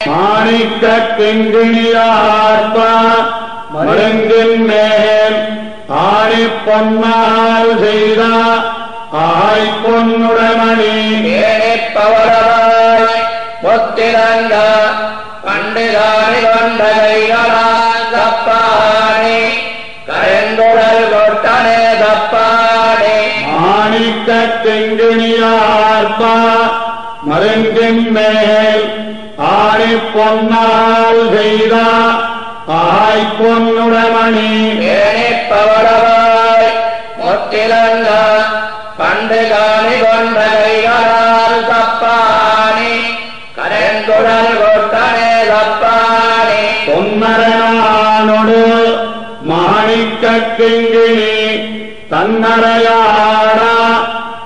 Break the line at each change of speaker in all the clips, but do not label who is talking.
மாணிக்க கிங்கிணியார்ப்ப மருங்கின் மேல் ஆணி பொன்னால் செய்த ஆய் பொன்னுடமணி.
ஏனிப்பவரவாய் முத்திரங்க கண்டுதானி கொண்ட கைகளால் தப்பானே கரங்குழல் கொட்டனே தப்பானே.
மாணிக்க கிங்கிணியார்ப்ப மருங்கின் மேல் ஆணி பொன்னால் செய்த ஆய் பொன்னுடமணி.
ஏனிப்பவரவாய் முத்திரங்க கண்டுதானி கொண்ட கைகளால் தப்பானே கரங்குழல் கொட்டனே தப்பானே.
பொன்னரையானொடு மாணிக்க கிங்கிணி தன்னரையாடா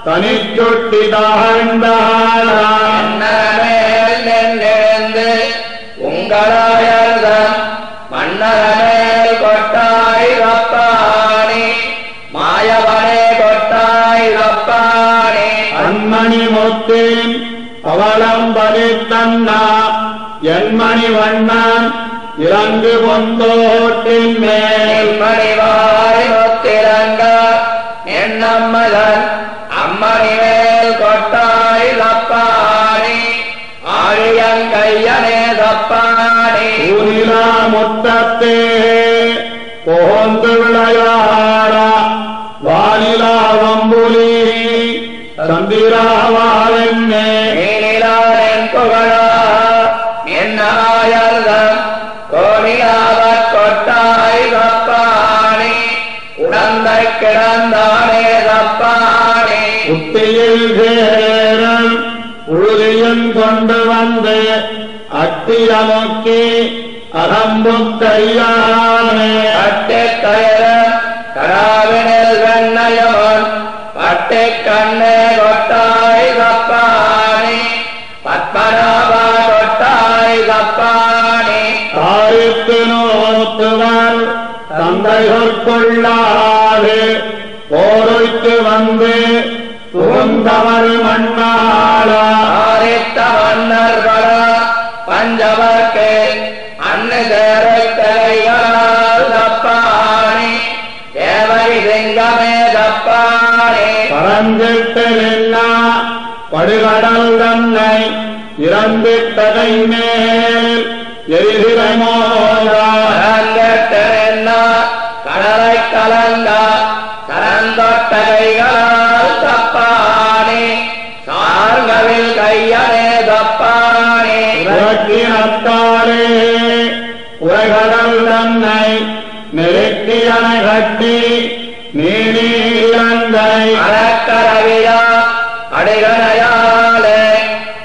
தனிச்சொட்டி
நின்றிருந்து உங்களாயர்தம் மன்னரமேல் கொட்டாய் ரப்பானே மாயவனே கொட்டாய் ரப்பானே.
அன்மணி முத்தேன் அவளம் பலித்தன்னா என்மணி வண்ணன் இறங்கு பொந்தோட்டின் மேல்.
மணிவாய் முத்திரங்க என்னம்மதன் ஆழியங்கையனே தப்பானே
ஊரிலா முத்தத்தே போந்து விளையாடா வானிலா வம்புலி சந்திராவாலென்னே.
நீனிலாரின் புகழா என்னாயர்தம் கோணிலாவற் கொட்டாய் தப்பானே. உடந்தை கிடந்தானே தப்பானே.
உறுதியும் கொண்டு வந்து அட்டியமுக்கி அகம்பு கையானே
பட்டிக் கயிற கடாவினில் வெண்ணயமன் பட்டிக் கண்ணே கொட்டாய் தப்பானே பத்மநாபா கொட்டாய் தப்பானே
தாரித்து நோத்துவர் தந்தைகொள்ளாது போரைத்து வந்து புகுந்தவர் மண்ணாளா
ஆரித்த மன்னர்களா பஞ்சவர்க்கு அன்னு தேரைத்தலைகளால் தப்பானே தேவரி சிங்கமே தப்பானே
பரந்திட்டு நின்னா படுகடல் தன்னை இறந்திட்டதை மேல் எரிதிரை மோதா. உலக்கினத்தாலே உலகடல் தன்னை நெருக்கியன கட்டி நீலங்கை
அறக்கரவியா அடைகளையாலே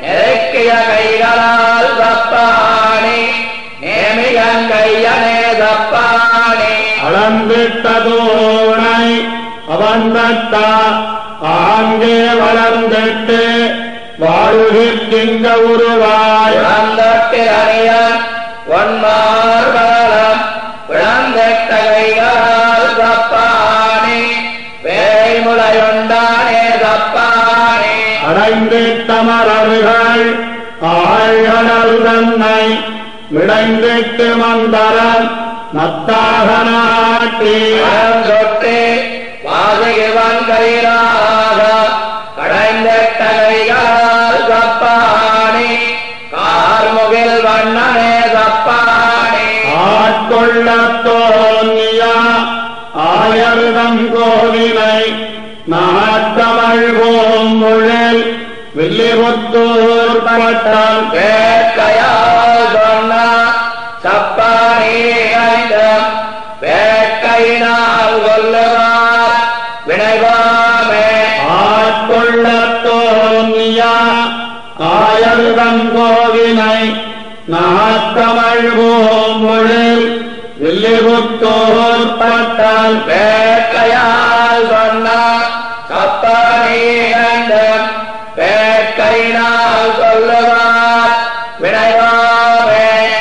நெருக்கிய கைகளால் தப்பானே நேமிகன் கையனே தப்பானே.
அளந்திட்ட தோணை அவந்தத்தா ஆங்கே வளர்ந்திட்டு வாழுகின்ற உருவாய்.
இழந்தொட்டிரணியன் ஒன்மார்பலம் இழந்திட்ட கைகளால் தப்பானே வேய்முளையுண்டானே தப்பானே.
அடைந்திட்ட மலர்கள் ஆழ்கடல் தன்னை விடைந்திட்டு மந்தரன் நத்தாக நாட்டி
தொட்டு வாசகிவன் கையிலாக
ஆட்கொள்ள தோன்னியா ஆயர்தம் கோவிலை நாட்டமள் போங்குழல் வில்லிபுத்தூர் பட்டம்
வேட்கையால் சொன்ன சப்பானே ஐந்தம் வேட்கையினால் கொல்லுவார் வினைவாமே
ஆட்கொள்ள தோன்னியா ஆயர்தம் கோவிலை நாட்டமள் போங்குழல் வில்லிபுத்தூர் பட்டால்
வேட்டையால் சொன்னார். கப்பனே கண்டன் வேட்டைனா